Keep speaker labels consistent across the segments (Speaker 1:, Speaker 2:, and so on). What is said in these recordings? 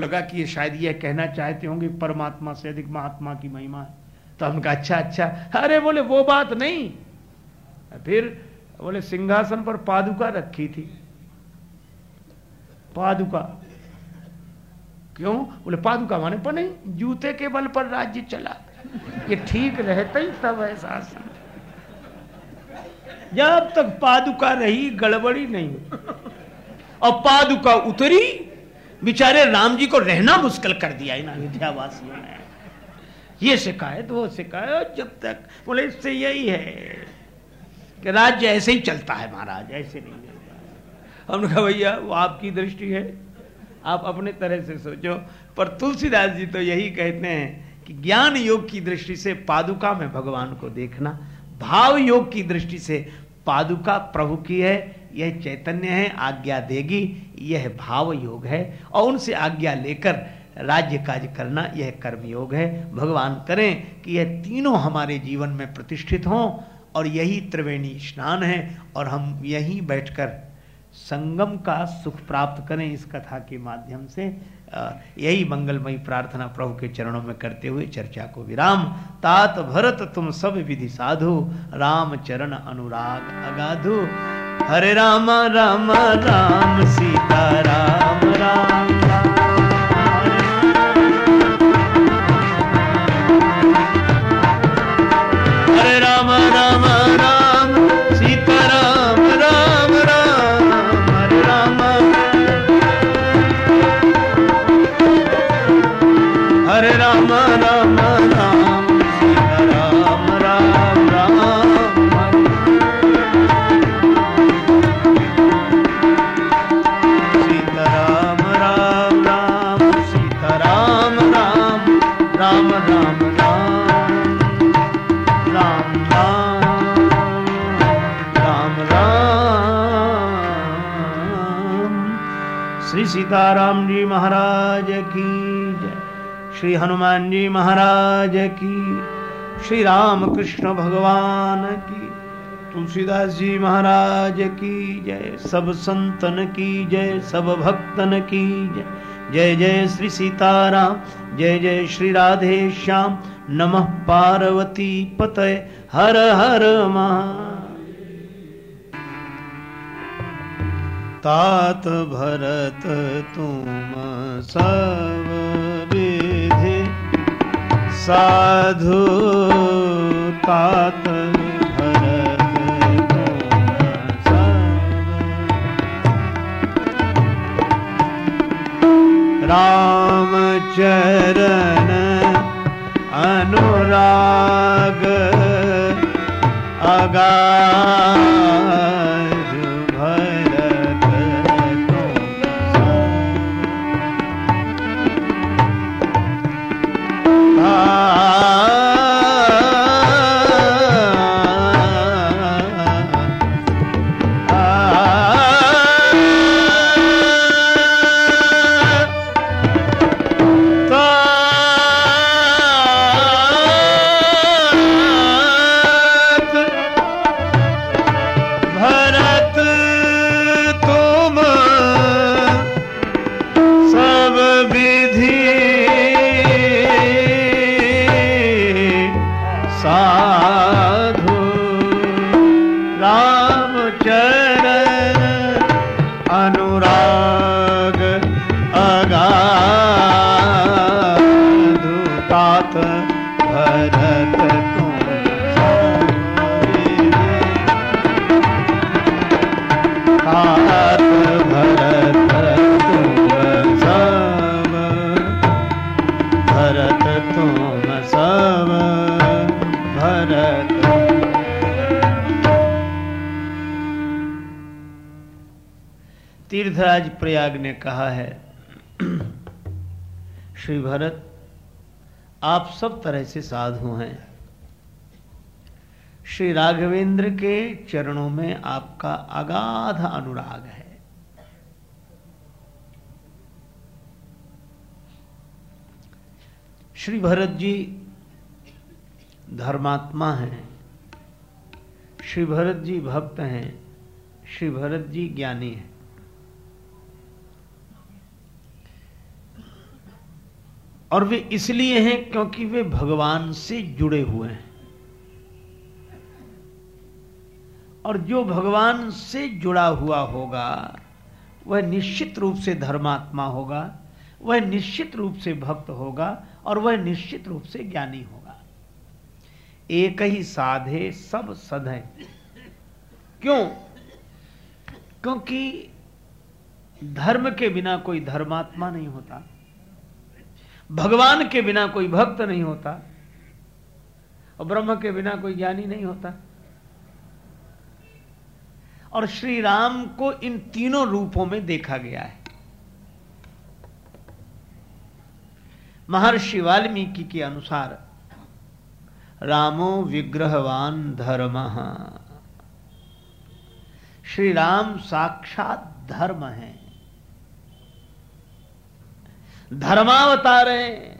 Speaker 1: लगा कि ये शायद ये कहना चाहते होंगे परमात्मा से अधिक महात्मा की महिमा है। तो हम कहा अच्छा अच्छा। अरे बोले, वो बात नहीं। फिर बोले, सिंहासन पर पादुका रखी थी। पादुका। क्यों? बोले, पादुका माने पर नहीं, जूते के बल पर राज्य चला। ये ठीक रहता ही तब ऐसा जब तक पादुका रही, गड़बड़ी नहीं। और पादुका उतरी बेचारे राम जी को रहना मुश्किल कर दिया इन अयोध्यावासियों ने। ये शिकायत, वो शिकायत जब तक बोले इससे यही है कि राज्य ऐसे ही चलता है महाराज, ऐसे नहीं चलता हमने कहा, भैया, वो आपकी दृष्टि है, आप अपने तरह से सोचो। पर तुलसीदास जी तो यही कहते हैं कि ज्ञान योग की दृष्टि से पादुका में भगवान को देखना, भाव योग की दृष्टि से पादुका प्रभु की है, यह चैतन्य है, आज्ञा देगी यह भाव योग है और उनसे आज्ञा लेकर राज्य कार्य करना यह कर्म योग है। भगवान करें कि यह तीनों हमारे जीवन में प्रतिष्ठित हों और यही त्रिवेणी स्नान है और हम यहीं बैठकर संगम का सुख प्राप्त करें इस कथा के माध्यम से। यही मंगलमयी प्रार्थना प्रभु के चरणों में करते हुए चर्चा को विराम। तात भरत तुम सब विधि साधु, राम चरण अनुराग अगाधु। हरे राम राम राम, सीता, राम राम सीताराम श्री राम कृष्ण भगवान की। तुलसीदास जी महाराज की जय, सब संतन की जय, सब भक्तन की जय। जय जय श्री सीताराम, जय जय श्री राधे श्याम। नमः पार्वती पतय, हर हर महा तात भरत तुम सब साधु तात राम चरण अनुराग अगा कहा है, श्री भरत, आप सब तरह से साधु हैं। श्री राघवेंद्र के चरणों में आपका अगाध अनुराग है। श्री भरत जी धर्मात्मा हैं। श्री भरत जी भक्त हैं। श्री भरत जी ज्ञानी हैं। और वे इसलिए हैं क्योंकि वे भगवान से जुड़े हुए हैं। और जो भगवान से जुड़ा हुआ होगा, वह निश्चित रूप से धर्मात्मा होगा, वह निश्चित रूप से भक्त होगा और वह निश्चित रूप से ज्ञानी होगा। एक ही साधे सब सधे क्यों? क्योंकि धर्म के बिना कोई धर्मात्मा नहीं होता। भगवान के बिना कोई भक्त नहीं होता और ब्रह्म के बिना कोई ज्ञानी नहीं होता। और श्री राम को इन तीनों रूपों में देखा गया है। महर्षि वाल्मीकि के अनुसार, रामो विग्रहवान धर्म। श्री राम साक्षात धर्म है। धर्मावतार हैं।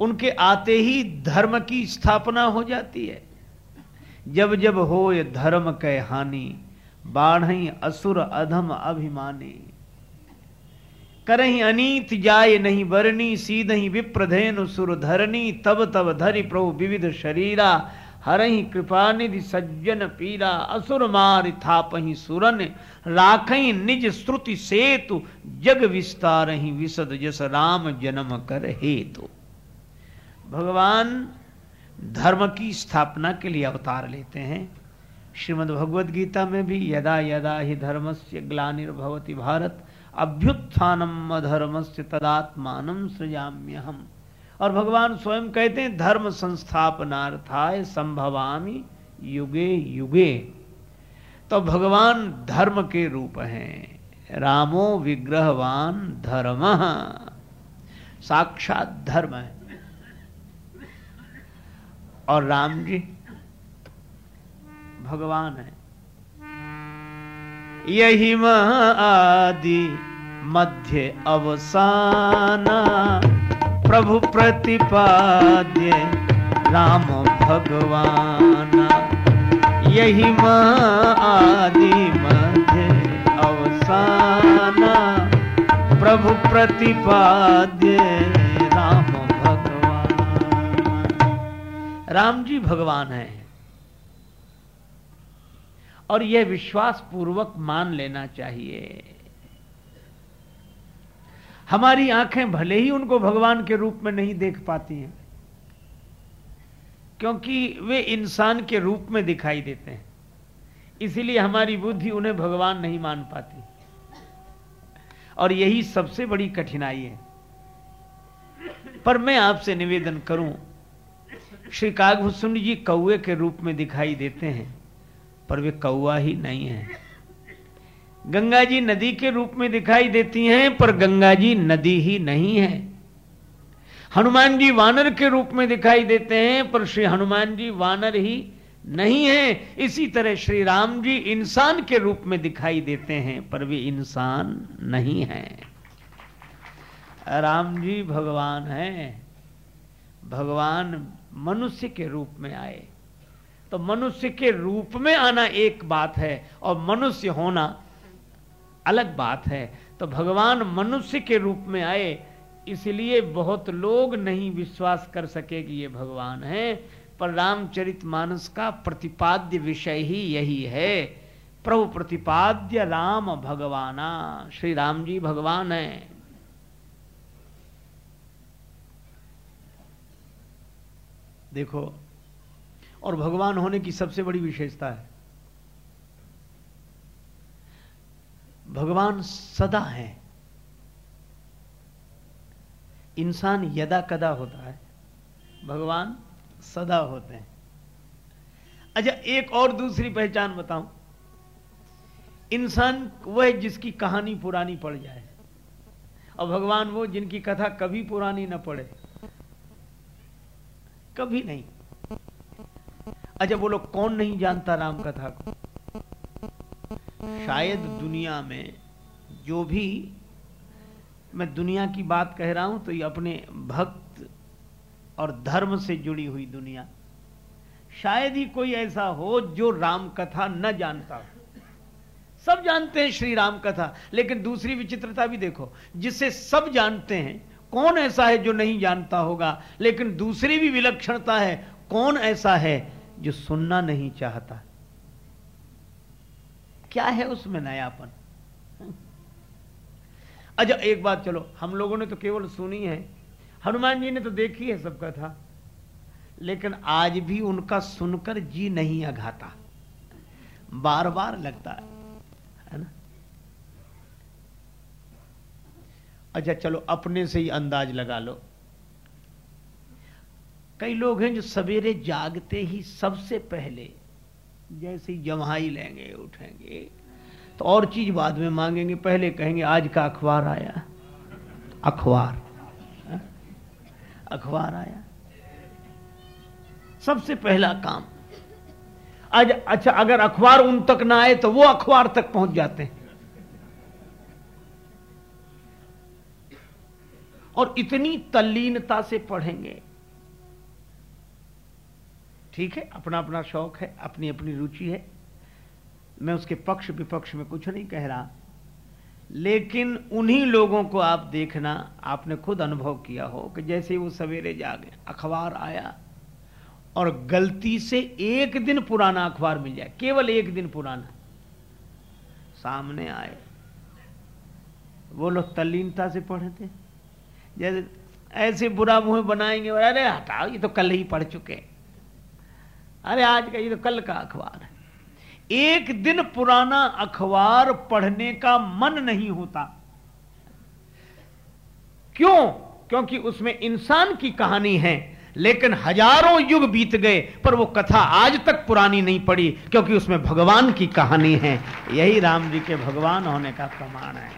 Speaker 1: उनके आते ही धर्म की स्थापना हो जाती है। जब जब हो ये धर्म कै हानि बाढ़ असुर अधम अभिमानी। करही अनीत जाय नहीं बरनी सीध ही विप्रधेनु सुर धरनी तब तब धरि प्रभु विविध शरीरा हरही कृपा निधि सज्जन पीरा असुर मार थापही सुरन राखई निज श्रुति सेतु, जग विस्तार ही विशद जस राम जन्म कर हेतु। भगवान धर्म की स्थापना के लिए अवतार लेते हैं। श्रीमद् भगवद गीता में भी यदा यदा ही धर्म से ग्लानिर्भवती भारत, अभ्युत्थानम अधर्म से तदात्मान सृजाम्य हम और भगवान स्वयं कहते हैं, धर्म संस्थापनार्थाय संभवामी युगे युगे। तो भगवान धर्म के रूप हैं। रामो विग्रहवान धर्म। साक्षात धर्म है। और राम जी, भगवान है। यही आदि मध्य अवसाना। प्रभु प्रतिपाद्य राम भगवान। यही आदि मध्य अवसाना। प्रभु प्रतिपाद्य राम भगवान। राम जी भगवान है। और यह विश्वास पूर्वक मान लेना चाहिए। हमारी आँखें भले ही उनको भगवान के रूप में नहीं देख पाती हैं, क्योंकि वे इंसान के रूप में दिखाई देते हैं। इसीलिए हमारी बुद्धि उन्हें भगवान नहीं मान पाती। और यही सबसे बड़ी कठिनाई है। पर मैं आपसे निवेदन करूँ, श्री कागभूषण जी कौए के रूप में दिखाई देते हैं, पर वे कौआ ही नहीं है। गंगा जी नदी के रूप में दिखाई देती हैं, पर गंगा जी नदी ही नहीं है। हनुमान जी वानर के रूप में दिखाई देते हैं, पर श्री हनुमान जी वानर ही नहीं है। इसी तरह श्री राम जी इंसान के रूप में दिखाई देते हैं, पर वे इंसान नहीं है। राम जी भगवान है। भगवान मनुष्य के रूप में आए। तो मनुष्य के रूप में आना एक बात है, और मनुष्य होना अलग बात है। तो भगवान मनुष्य के रूप में आए, इसलिए बहुत लोग नहीं विश्वास कर सके कि ये भगवान है। पर रामचरित मानस का प्रतिपाद्य विषय ही यही है। प्रभु प्रतिपाद्य राम भगवाना, श्री राम जी भगवान है। देखो, और भगवान होने की सबसे बड़ी विशेषता है। भगवान सदा है। इंसान यदा कदा होता है, भगवान सदा होते हैं। अच्छा एक और दूसरी पहचान बताऊँ। इंसान वह जिसकी कहानी पुरानी पड़ जाए, और भगवान वो जिनकी कथा कभी पुरानी न पड़े। कभी नहीं। अच्छा बोलो कौन नहीं जानता राम कथा को? शायद दुनिया में जो भी मैं दुनिया की बात कह रहा हूँ तो ये अपने भक्त और धर्म से जुड़ी हुई दुनिया। शायद ही कोई ऐसा हो जो राम कथा न जानता हो। सब जानते हैं श्री राम कथा लेकिन दूसरी विचित्रता भी देखो, जिसे सब जानते हैं, कौन ऐसा है जो नहीं जानता होगा? लेकिन दूसरी भी विलक्षणता है, कौन ऐसा है जो सुनना नहीं चाहता? क्या है उसमें नयापन? अच्छा एक बात चलो, हम लोगों ने तो केवल सुनी है, हनुमान जी ने तो देखी है सब कथा, लेकिन आज भी उनका सुनकर जी नहीं अघाता। बार बार लगता है है ना? अच्छा चलो, अपने से ही अंदाज लगा लो। कई लोग हैं जो सवेरे जागते ही सबसे पहले जैसे ही जमाई लेंगे, उठेंगे। तो और चीज़ बाद में मांगेंगे, पहले कहेंगे, आज का अखबार आया। अखबार। अखबार आया। सबसे पहला काम, आज अच्छा अगर अखबार उन तक ना आए तो वो अखबार तक पहुँच जाते हैं। और इतनी तल्लीनता से पढ़ेंगे ठीक है अपना अपना शौक है अपनी अपनी रुचि है। मैं उसके पक्ष विपक्ष में कुछ नहीं कह रहा। लेकिन उन्हीं लोगों को आप देखना, आपने खुद अनुभव किया हो कि जैसे वो सवेरे जागे, अखबार आया और गलती से एक दिन पुराना अखबार मिल जाए, केवल एक दिन पुराना। सामने आए। वो लोग तल्लीनता से पढ़े थे। जैसे ऐसे बुरा मुँह बनाएँगे, अरे हटाओ, ये तो कल ही पढ़ चुके अरे आज का ये तो कल का अखबार है। एक दिन पुराना अखबार पढ़ने का मन नहीं होता। क्यों? क्योंकि उसमें इंसान की कहानी है, लेकिन हज़ारों युग बीत गए, पर वो कथा आज तक पुरानी नहीं पड़ी, क्योंकि उसमें भगवान की कहानी है। यही राम जी के भगवान होने का प्रमाण है।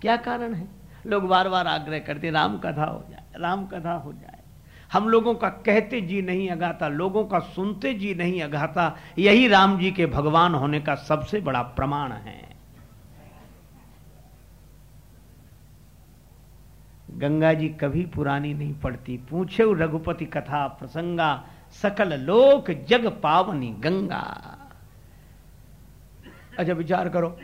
Speaker 1: क्या कारण है? लोग बार बार आग्रह करते राम कथा हो जाए, राम कथा हो जाए। हम लोगों का कहते जी नहीं अगाता लोगों का सुनते जी नहीं अगाता यही राम जी के भगवान होने का सबसे बड़ा प्रमाण है। गंगा जी कभी पुरानी नहीं पड़ती। पूछे रघुपति कथा प्रसंगा, सकल लोक जग पावनी गंगा। अच्छा विचार करो।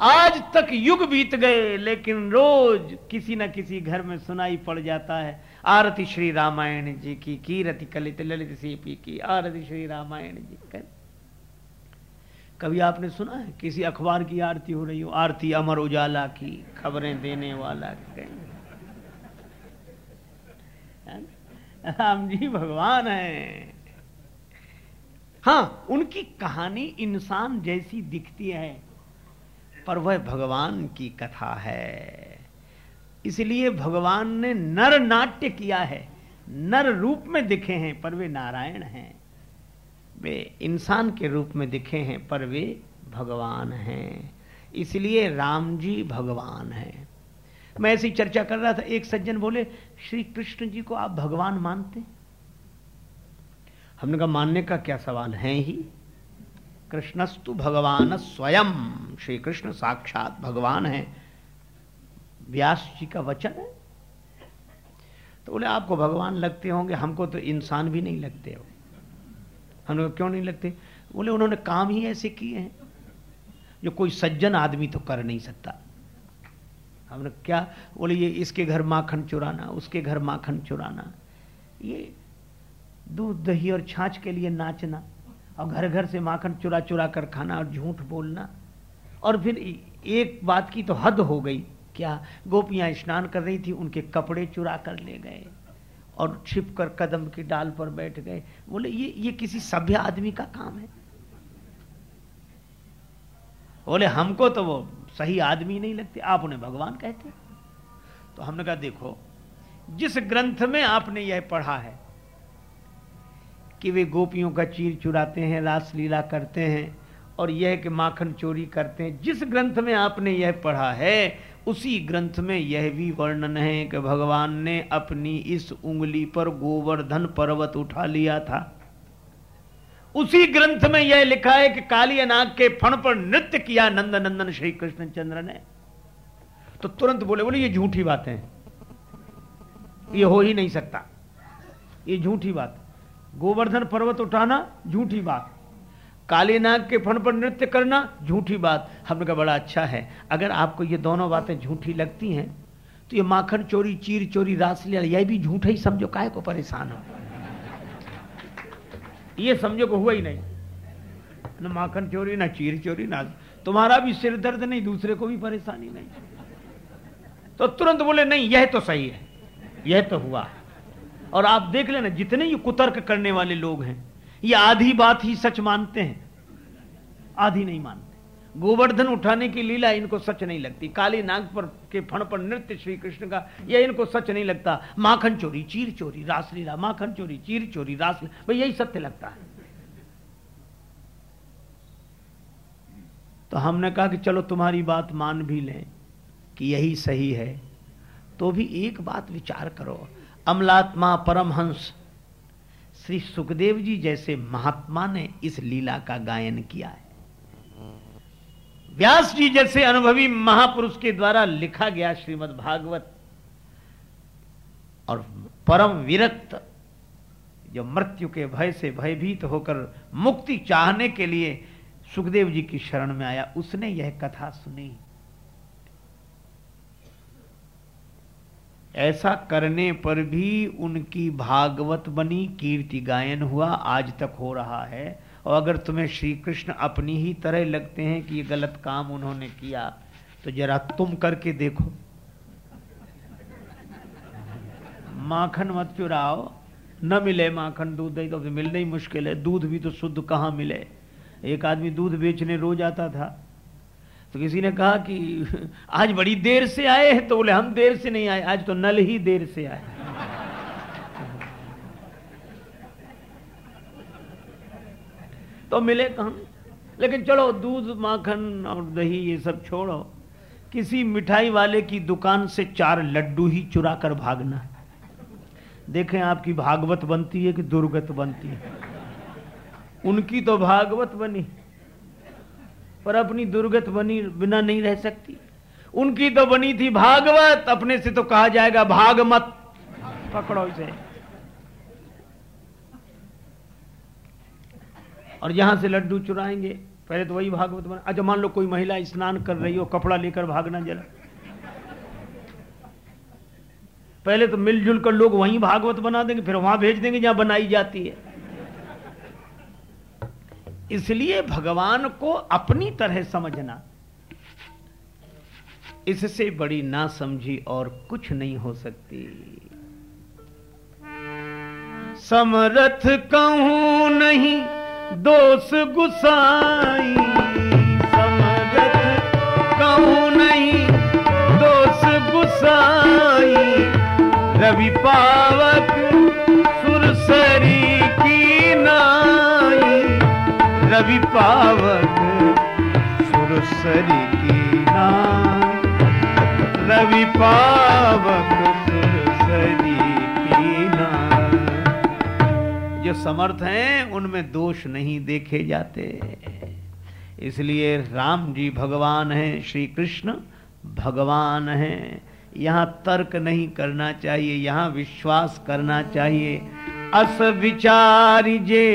Speaker 1: आज तक युग बीत गए, लेकिन रोज किसी ना किसी घर में सुनाई पड़ जाता है। आरती श्री रामायण जी की कीरति कलित ललित सीपी की, आरती श्री रामायण जी कर कभी आपने सुना है, किसी अखबार की आरती हो रही हो, आरती अमर उजाला की, खबरें देने वाला राम जी भगवान है। हाँ उनकी कहानी इंसान जैसी दिखती है, पर वह भगवान की कथा है। इसलिए भगवान ने नर नाट्य किया है। नर रूप में दिखे हैं, पर वे नारायण हैं। वे इंसान के रूप में दिखे हैं, पर वे भगवान हैं। इसलिए राम जी भगवान हैं। मैं ऐसी चर्चा कर रहा था, एक सज्जन बोले, श्री कृष्ण जी को आप भगवान मानते हमने कहा, मानने का क्या सवाल है ही? कृष्णस्तु भगवान स्वयं, श्री कृष्ण साक्षात भगवान है। व्यास जी का वचन है। तो बोले, आपको भगवान लगते होंगे, हमको तो इंसान भी नहीं लगते हो। हम लोग क्यों नहीं लगते? बोले, उन्होंने काम ही ऐसे किए हैं, जो कोई सज्जन आदमी तो कर नहीं सकता। हमने क्या, बोले, ये इसके घर माखन चुराना, उसके घर माखन चुराना, ये दूध, दही और छाछ के लिए नाचना, और घर घर से माखन चुरा चुरा कर खाना और झूठ बोलना, और फिर एक बात की तो हद हो गई। क्या गोपियाँ स्नान कर रही थी, उनके कपड़े चुरा कर ले गए और छिप कर कदम की डाल पर बैठ गए। बोले, ये ये किसी सभ्य आदमी का काम है? बोले, हमको तो वो सही आदमी नहीं लगते, आप उन्हें भगवान कहते तो हमने कहा, देखो, जिस ग्रंथ में आपने यह पढ़ा है कि वे गोपियों का चीर चुराते हैं, रासलीला करते हैं और यह कि माखन चोरी करते हैं, जिस ग्रंथ में आपने यह पढ़ा है उसी ग्रंथ में यह भी वर्णन है कि भगवान ने अपनी इस उंगली पर गोवर्धन पर्वत उठा लिया था। उसी ग्रंथ में यह लिखा है कि काली नाग के फण पर नृत्य किया नंद नंदन श्री कृष्ण चंद्र ने। तो तुरंत बोले बोले, ये झूठी बात है। ये हो ही नहीं सकता। ये झूठी बात। गोवर्धन पर्वत उठाना झूठी बात। काली नाग के फण पर नृत्य करना झूठी बात हमने कहा बड़ा अच्छा है। अगर आपको ये दोनों बातें झूठी लगती हैं तो ये माखन चोरी, चीर चोरी रास लिया यह भी झूठ ही, समझो काय को परेशान हो। ये समझो को हुआ ही नहीं। न माखन चोरी, ना चीर चोरी, ना तुम्हारा भी सिर दर्द नहीं, दूसरे को भी परेशानी नहीं। तो तुरंत बोले, नहीं, यह तो सही है, यह तो हुआ। और आप देख लेना, जितने ये कुतर्क करने वाले लोग हैं ये आधी बात ही सच मानते हैं। आधी नहीं मानते। गोवर्धन उठाने की लीला इनको सच नहीं लगती। काली नाग पर के फण पर नृत्य श्री कृष्ण का यह इनको सच नहीं लगता। माखन चोरी, चीर चोरी, रासलीला, माखन चोरी, चीर चोरी रासलीला भाई यही सत्य लगता है। तो हमने कहा कि चलो तुम्हारी बात मान भी लें कि यही सही है। तो भी एक बात विचार करो। अमलात्मा परमहंस श्री सुखदेव जी जैसे महात्मा ने इस लीला का गायन किया है। व्यास जी जैसे अनुभवी महापुरुष के द्वारा लिखा गया श्रीमद् भागवत और परम विरक्त जो मृत्यु के भय से भयभीत होकर मुक्ति चाहने के लिए सुखदेव जी की शरण में आया, उसने यह कथा सुनी। ऐसा करने पर भी उनकी भागवत बनी, कीर्ति गायन हुआ, आज तक हो रहा है। और अगर तुम्हें श्री कृष्ण अपनी ही तरह लगते हैं कि ये गलत काम उन्होंने किया तो जरा तुम करके देखो। माखन मत चुराओ। न मिले माखन दूध दही तो मिलना ही मुश्किल है। दूध भी तो शुद्ध कहाँ मिले? एक आदमी दूध बेचने रोज आता था। तो किसी ने कहा कि आज बड़ी देर से आए हैं तो बोले, हम देर से नहीं आए, आज तो नल ही देर से आए। तो मिले कहा? लेकिन चलो, दूध, माखन और दही, ये सब छोड़ो। किसी मिठाई वाले की दुकान से चार लड्डू ही चुरा कर भागना देखें, आपकी भागवत बनती है कि दुर्गत बनती है? उनकी तो भागवत बनी। पर अपनी दुर्गत बनी बिना नहीं रह सकती। उनकी तो बनी थी भागवत, अपने से तो कहा जाएगा भागमत। पकड़ो इसे। और यहाँ से लड्डू चुराएँगे। पहले तो वही भागवत बना। अच्छा मान लो कोई महिला स्नान कर रही हो, कपड़ा लेकर भागना जरा। पहले तो मिलजुल कर लोग वहीं भागवत बना देंगे, फिर वहाँ भेज देंगे जहाँ बनाई जाती है। इसलिए भगवान को अपनी तरह समझना। इससे बड़ी ना समझी और कुछ नहीं हो सकती। समरथ कहूँ नहीं, दोष गुसाई। समरथ कहूँ नहीं, दोष गुसाई। रवि पावक सुरसरी रवि पावक सुरसरी की रवि पावक, सुरसरी की जो समर्थ हैं, उनमें दोष नहीं देखे जाते। इसलिए राम जी भगवान हैं श्री कृष्ण भगवान हैं। यहाँ तर्क नहीं करना चाहिए, यहाँ विश्वास करना चाहिए। अस विचारी जे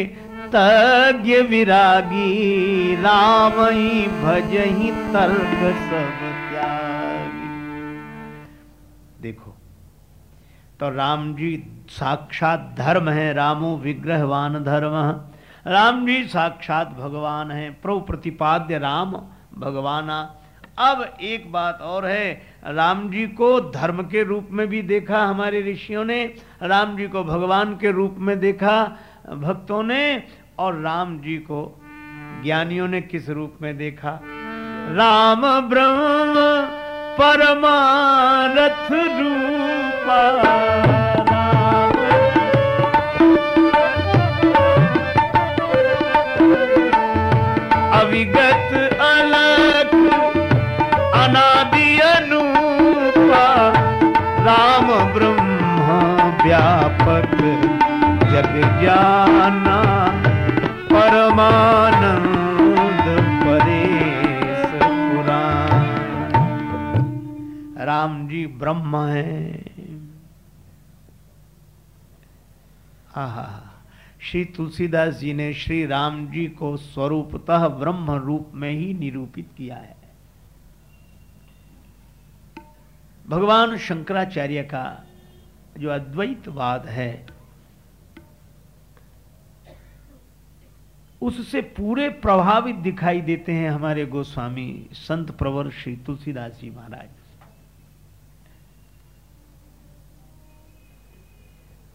Speaker 1: तज्ञ विरागी राम ही भज ही तर्क सब त्यागी। देखो तो राम जी साक्षात धर्म है, रामो विग्रहवान धर्म। राम जी साक्षात भगवान है प्रो प्रतिपाद्य राम भगवाना। अब एक बात और है, राम जी को धर्म के रूप में भी देखा हमारे ऋषियों ने, राम जी को भगवान के रूप में देखा भक्तों ने और राम जी को, ज्ञानियों ने किस रूप में देखा? राम ब्रह्म परमारथ रूपा। जाना परेश राम जी ब्रह्म है। आहा, श्री तुलसीदास जी ने श्री राम जी को स्वरूपतः ब्रह्म रूप में ही निरूपित किया है। भगवान शंकराचार्य का जो अद्वैतवाद है उससे पूरे प्रभावित दिखाई देते हैं हमारे गोस्वामी संत प्रवर श्री तुलसीदास जी महाराज।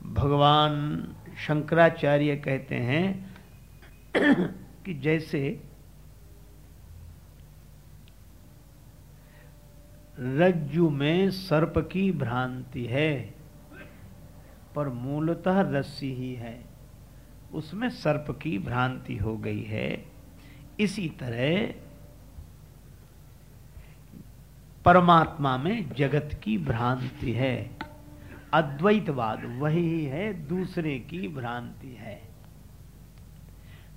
Speaker 1: भगवान शंकराचार्य कहते हैं कि जैसे रज्जु में सर्प की भ्रांति है, पर मूलतः रस्सी ही है। उसमें सर्प की भ्रांति हो गई है। इसी तरह परमात्मा में जगत की भ्रांति है। अद्वैतवाद वही है, दूसरे की भ्रांति है।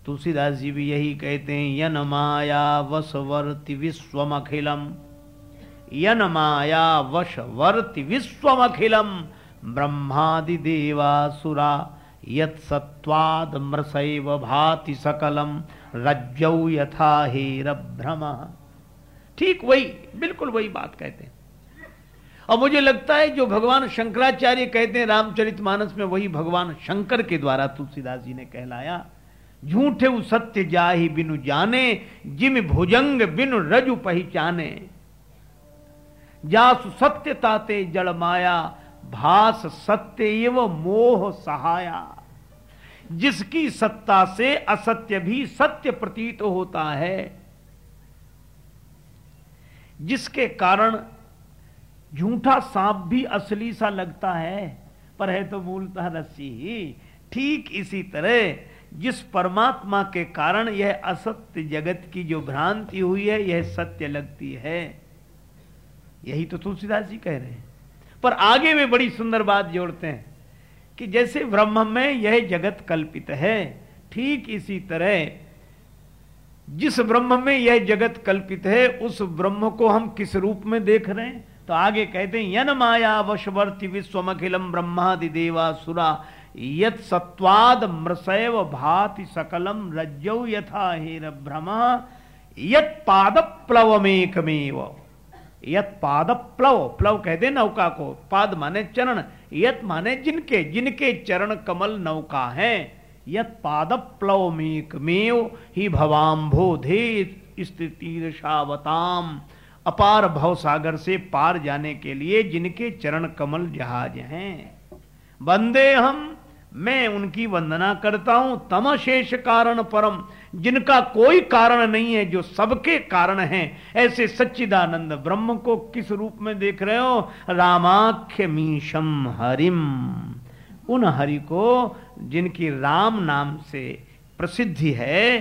Speaker 1: तुलसीदास जी भी यही कहते हैं, यन माया वशवर्ति विश्वम अखिलम यन माया वशवर्ति विश्वम अखिलम ब्रह्मादि देवासुरा यत सत्वाद भाति सकलम, रज्जौ यथा हेर भ्रम ठीक वही, बिल्कुल वही बात कहते हैं। और मुझे लगता है जो भगवान शंकराचार्य कहते हैं, रामचरित मानस में वही भगवान शंकर के द्वारा तुलसीदास जी ने कहलाया, झूठे उ सत्य जाहि बिनु जाने, जिम भुजंग बिनु रजु पहचाने। जासु सत्य ताते जड़ माया, भास सत्य एव मोह सहाया। जिसकी सत्ता से असत्य भी सत्य प्रतीत होता है। जिसके कारण झूठा सांप भी असली सा लगता है, पर है तो मूलतः रस्सी ही। ठीक इसी तरह जिस परमात्मा के कारण यह असत्य जगत की जो भ्रांति हुई है, यह सत्य लगती है। यही तो तुलसीदास जी कह रहे हैं। पर आगे में बड़ी सुंदर बात जोड़ते हैं। कि जैसे ब्रह्म में यह जगत कल्पित है, ठीक इसी तरह जिस ब्रह्म में यह जगत कल्पित है, उस ब्रह्म को हम किस रूप में देख रहे हैं? तो आगे कहते हैं, यन माया वशवर्ती विश्वमखिलम ब्रह्मादि देवा सुरा यत सत्वाद मृसैव भाति सकलम रज्जौ यथा हेर भ्रम यत पाद प्लवमेकमेव यत पाद प्लव प्लव कहते नौका को, पाद माने चरण यत माने जिनके जिनके चरण कमल नौका है, यत पाद प्लवमेकमेव ही भवाम्भोधे स्थितिरशावताम अपार भव सागर से पार जाने के लिए जिनके चरण कमल जहाज़ हैं। वंदे हम मैं उनकी वंदना करता हूँ, तमशेष कारण परम। जिनका कोई कारण नहीं है, जो सबके कारण है, ऐसे सच्चिदानंद ब्रह्म को किस रूप में देख रहे हो? रामाख्य मीशम हरिम। उन हरि को, जिनकी राम नाम से प्रसिद्धि है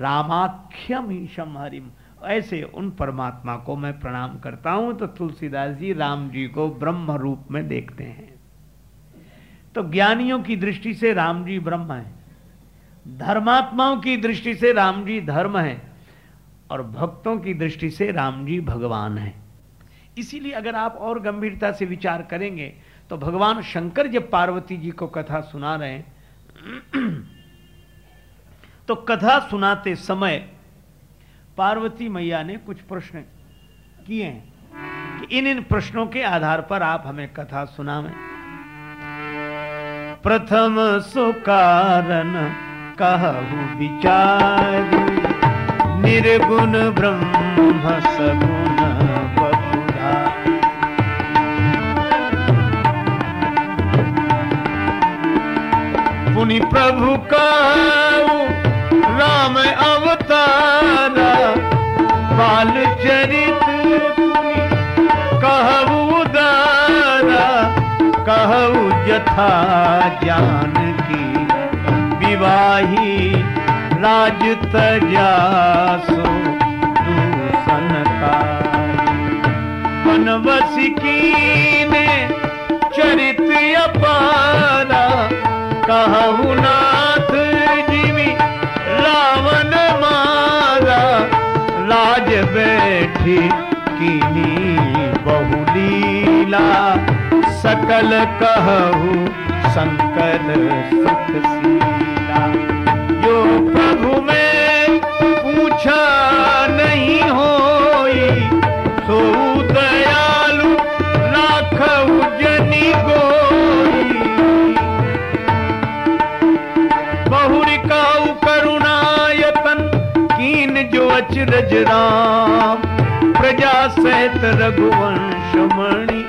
Speaker 1: रामाख्यम ईशम हरिम। ऐसे उन परमात्मा को मैं प्रणाम करता हूँ तो तुलसीदास जी राम जी को ब्रह्म रूप में देखते हैं। तो ज्ञानियों की दृष्टि से राम जी ब्रह्म है। धर्मात्माओं की दृष्टि से राम जी धर्म है और भक्तों की दृष्टि से राम जी भगवान है। इसीलिए अगर आप और गंभीरता से विचार करेंगे तो भगवान शंकर जब पार्वती जी को कथा सुना रहे हैं तो कथा सुनाते समय पार्वती मैया ने कुछ प्रश्न किए हैं कि इन इन प्रश्नों के आधार पर आप हमें कथा सुनावें। प्रथम सुकारण कहु विचार निर्गुण ब्रह्म सगुण बपुधा पुनि प्रभु का राम अवतारा, बाल चरित कहु दारा कहु जथा ज्ञान विवाही राज बनवस ने चरित अपारा कहु नाथ जीवी रावण मारा राज बैठी कीनी बहुलीला सकल कहु शंकर सुख जो प्रभु में पूछा नहीं होई। सो दयालु राख जनी गोई। बहुरिकाऊ करुणायतन, कीन जो अचरज राम। प्रजा सहित रघुवंश मणि,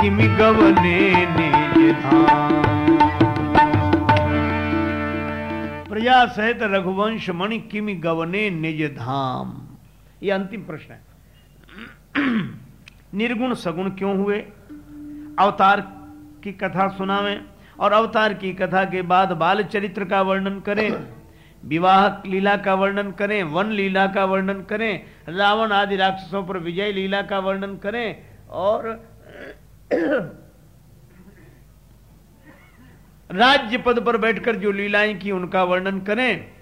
Speaker 1: किमि गवने निज धाम। प्रजा सहित रघुवंश मणि किमि गवने निज धाम। ये अंतिम प्रश्न है। निर्गुण सगुण क्यों हुए? अवतार की कथा सुनावें और अवतार की कथा के बाद बाल चरित्र का वर्णन करें विवाह लीला का वर्णन करें वन लीला का वर्णन करें रावण आदि राक्षसों पर विजय लीला का वर्णन करें और राज्य पद पर बैठकर जो लीलाएँ की उनका वर्णन करें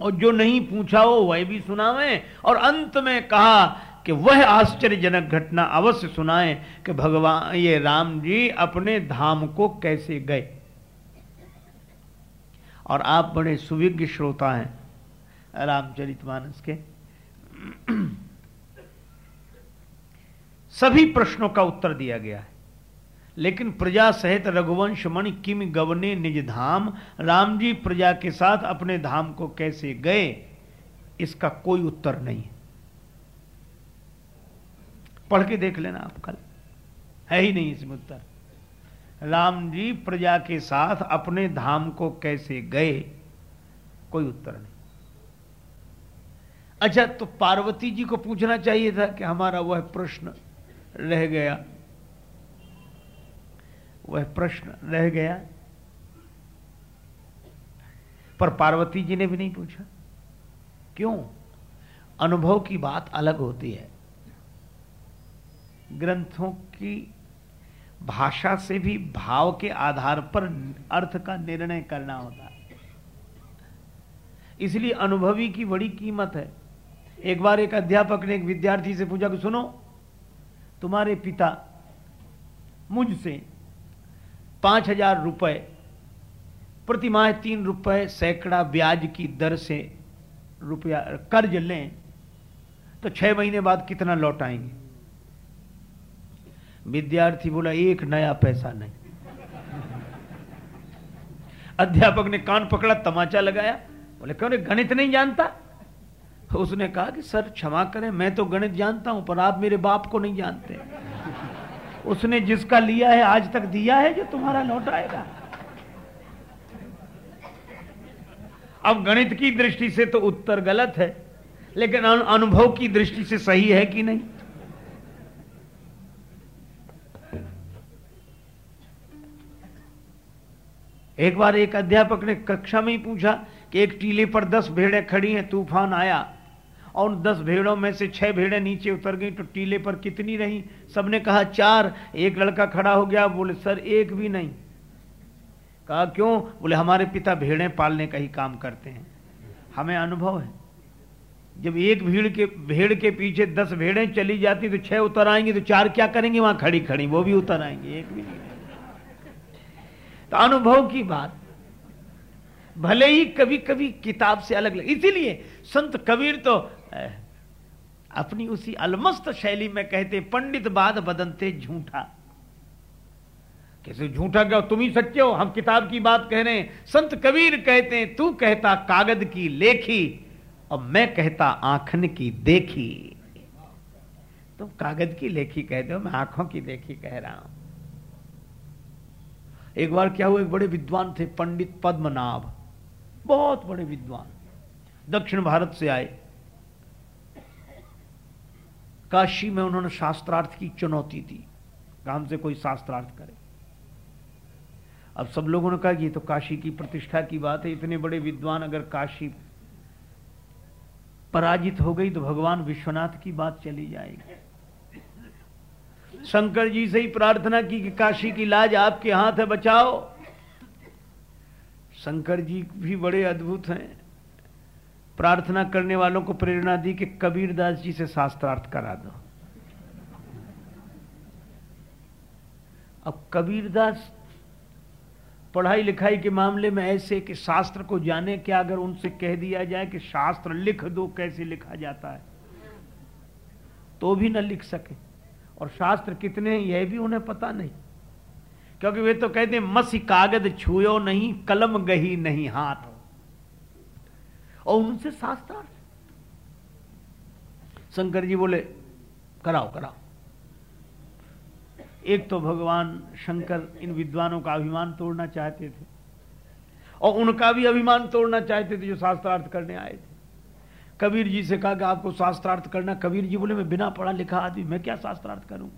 Speaker 1: और जो नहीं पूछा हो, वह भी सुनावें। और अंत में कहा कि वह आश्चर्यजनक घटना अवश्य सुनाए कि भगवान, ये राम जी अपने धाम को कैसे गए। और आप बड़े सुविज्ञ श्रोता हैं, रामचरितमानस के। सभी प्रश्नों का उत्तर दिया गया है। लेकिन प्रजा सहित रघुवंश मणि किम गवने निज धाम? राम जी प्रजा के साथ अपने धाम को कैसे गए? इसका कोई उत्तर नहीं पढ़ के देख लेना आप कल। है ही नहीं इसमें उत्तर। राम जी प्रजा के साथ अपने धाम को कैसे गए? कोई उत्तर नहीं। अच्छा तो पार्वती जी को पूछना चाहिए था कि हमारा वह प्रश्न रह गया। वह प्रश्न रह गया। पर पार्वती जी ने भी नहीं पूछा। क्यों? अनुभव की बात अलग होती है। ग्रंथों की भाषा से भी भाव के आधार पर अर्थ का निर्णय करना होता है। इसलिए अनुभवी की बड़ी कीमत है। एक बार एक अध्यापक ने एक विद्यार्थी से पूछा कि सुनो, तुम्हारे पिता मुझसे पाँच हज़ार रुपए, प्रति माह तीन रुपए सैकड़ा ब्याज की दर से रुपया कर्ज लें तो छह महीने बाद कितना लौट आएँगे? विद्यार्थी बोला, एक नया पैसा नहीं। अध्यापक ने कान पकड़ा, तमाचा लगाया। बोले, क्यों गणित नहीं जानता? उसने कहा कि, सर, क्षमा करें, मैं तो गणित जानता हूँ, पर आप मेरे बाप को नहीं जानते। उसने जिसका लिया है, आज तक दिया है जो तुम्हारा लौट आएगा। अब गणित की दृष्टि से तो उत्तर गलत है, लेकिन अनुभव की दृष्टि से सही है कि नहीं? एक बार एक अध्यापक ने कक्षा में ही पूछा कि एक टीले पर दस भेड़े खड़ी हैं, तूफ़ान आया। और दस भेड़ों में से छह भेड़ें नीचे उतर गई तो टीले पर कितनी रही? सबने कहा, चार। एक लड़का खड़ा हो गया, बोले, सर, एक भी नहीं। कहा, क्यों? बोले, हमारे पिता भेड़ें पालने का ही काम करते हैं। हमें अनुभव है, जब एक भीड़ के, भेड़ के पीछे दस भेड़ें चली जाती तो छह उतर आएँगी तो चार क्या करेंगे? वहाँ खड़ी खड़ी, वो भी उतर आएँगे, एक भी नहीं। तो अनुभव की बात, भले ही कभी कभी किताब से अलग लगे, इसीलिए संत कबीर तो अपनी उसी अलमस्त शैली में कहते, पंडित बाद बदनते झूठा। कैसे झूठा क्या? तुम ही सच्चे हो। हम किताब की बात कह रहे हैं। संत कबीर कहते हैं तू कहता कागज़ की लेखी, और मैं कहता आंखन की देखी। तुम कागज़ की लेखी कहते हो, मैं आँखों की देखी कह रहा हूँ। एक बार क्या हुआ? एक बड़े विद्वान थे, पंडित पद्मनाभ। बहुत बड़े विद्वान। दक्षिण भारत से आए। काशी में उन्होंने शास्त्रार्थ की चुनौती दी। हमसे कोई शास्त्रार्थ करे। अब सब लोगों ने कहा कि ये तो काशी की प्रतिष्ठा की बात है, इतने बड़े विद्वान अगर काशी पराजित हो गई तो भगवान विश्वनाथ की बात चली जाएगी। शंकर जी से ही प्रार्थना की कि काशी की लाज आपके हाथ है, बचाओ। शंकर जी भी बड़े अद्भुत हैं। प्रार्थना करने वालों को प्रेरणा दी कि कबीरदास जी से शास्त्रार्थ करा दो। अब कबीरदास पढ़ाई लिखाई के मामले में ऐसे कि शास्त्र को जाने क्या अगर उनसे कह दिया जाए कि शास्त्र लिख दो, कैसे लिखा जाता है? तो भी न लिख सके। और शास्त्र कितने हैं, यह भी उन्हें पता नहीं। क्योंकि वे तो कहते मसी कागज़ छुयो नहीं, कलम गही नहीं हाथ। और उनसे शास्त्रार्थ शंकर जी बोले, कराओ कराओ। एक तो भगवान शंकर इन विद्वानों का अभिमान तोड़ना चाहते थे और उनका भी अभिमान तोड़ना चाहते थे जो शास्त्रार्थ करने आए थे। कबीर जी से कहा कि आपको शास्त्रार्थ करना, कबीर जी बोले, मैं बिना पढ़ा लिखा आदमी, मैं क्या शास्त्रार्थ करूँ?